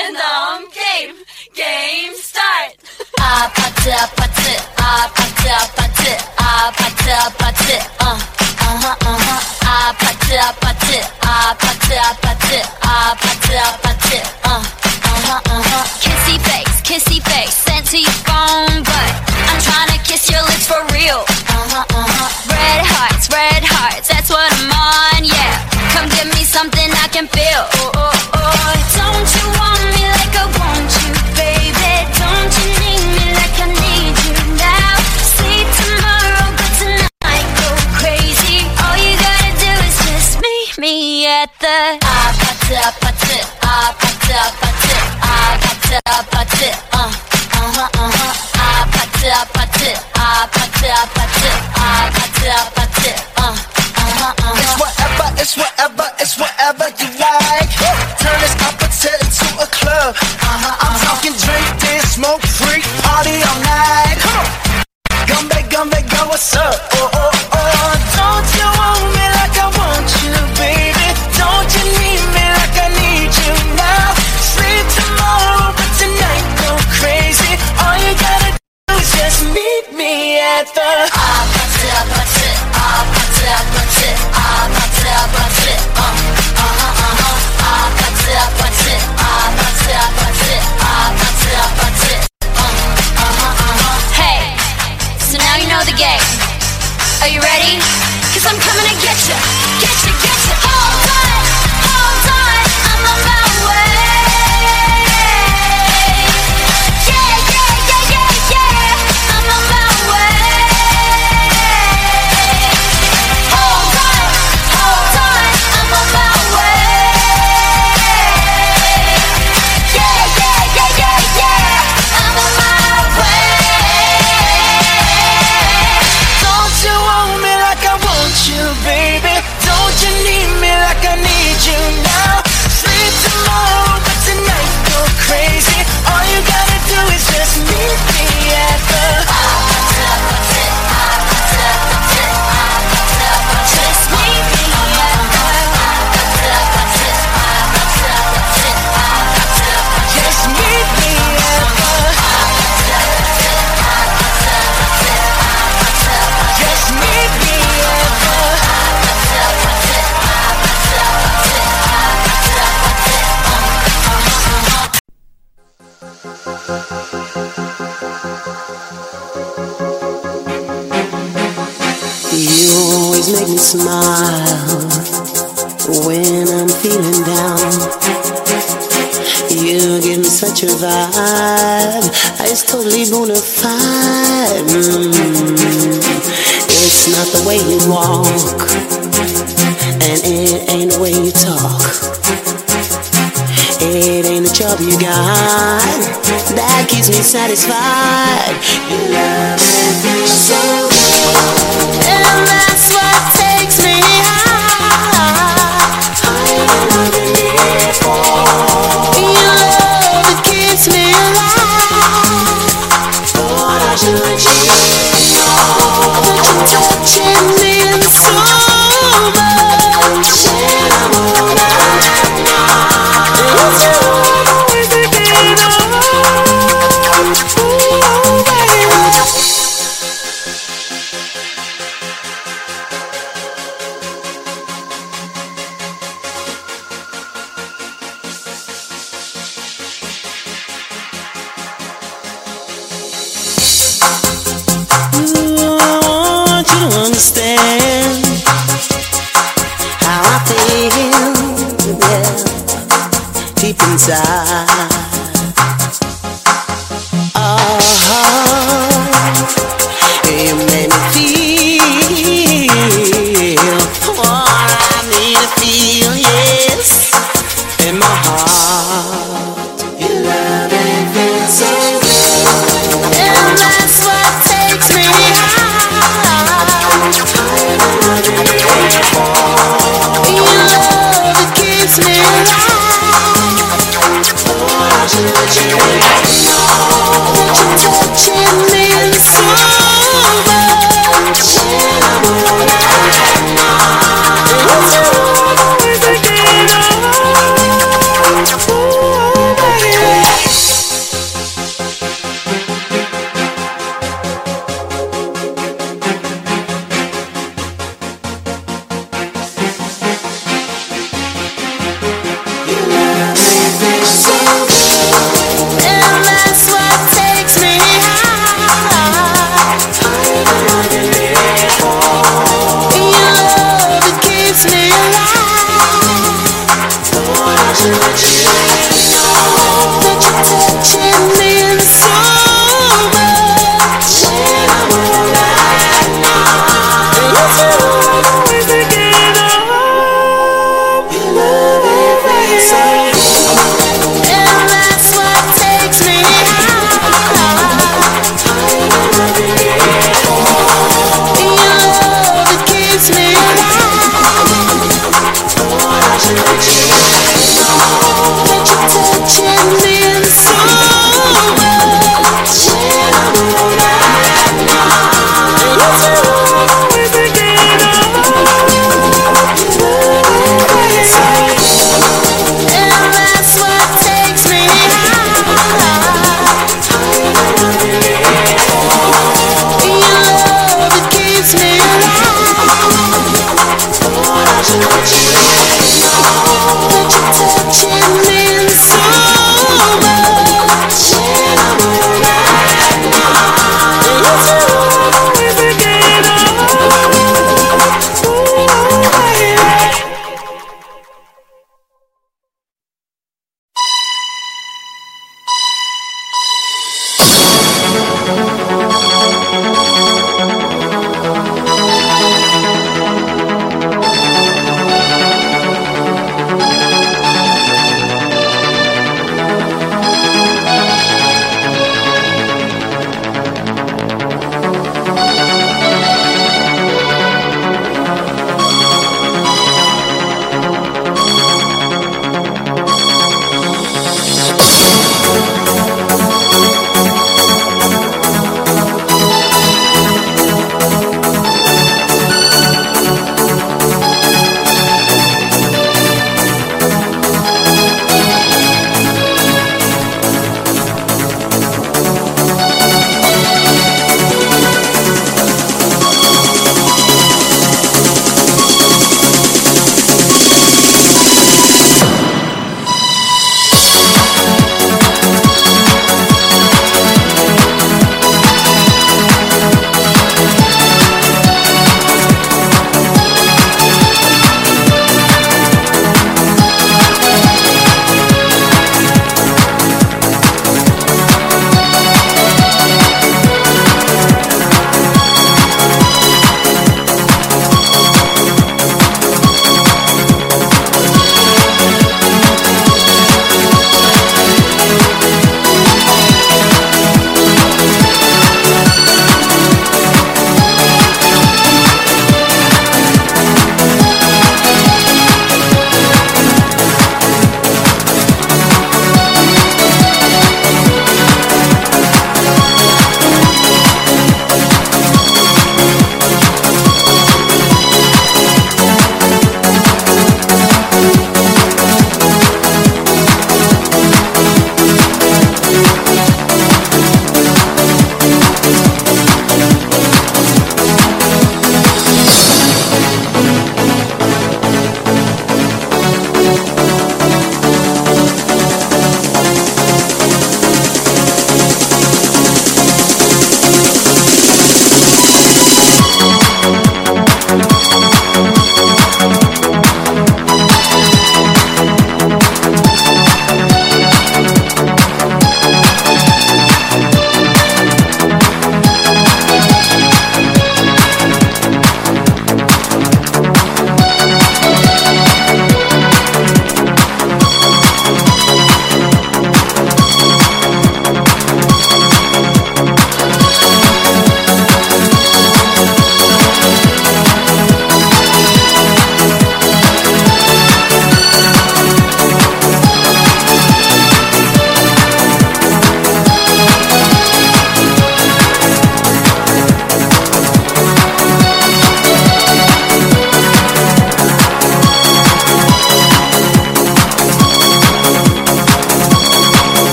는 넘 게임 게임 스타트 아파트 아파트 아파트 ah, 아파트 아파트 어 아하 ah, 아파트 아파트 아파트 아파트 uh, uh huh, uh huh. kissy face kissy face sent to your phone but I'm trying to kiss your lips for real uh-huh, uh-huh. red hearts red hearts that's what I'm on yeah come give me something I can feel patı Aa patı patı Aa patı patı Aa patı patı Ah aha aha Aa patı patı Aa patı patı Aa patı patı Ah aha aha It's whatever, it's whatever, it's whatever you like. Turn this appetite to a club. I'm talking drink, dance, smoke, freak, party all night. Come on. Gambe, gambe, go, what's up? you gonna find? Mm. It's not the way you walk, and it ain't the way you talk. It ain't the job you got that keeps me satisfied. You love me so.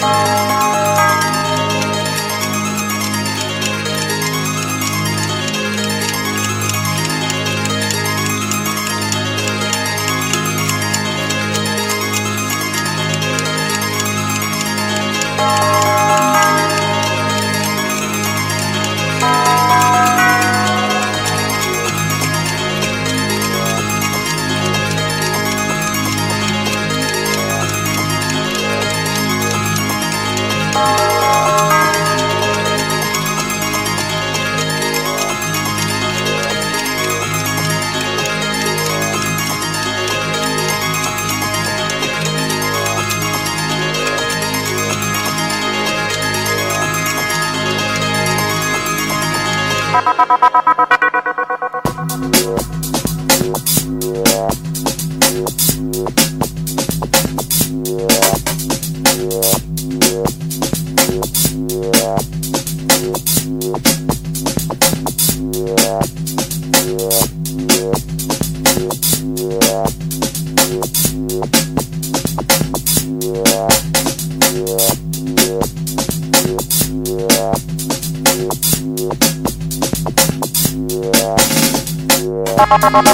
Música Thank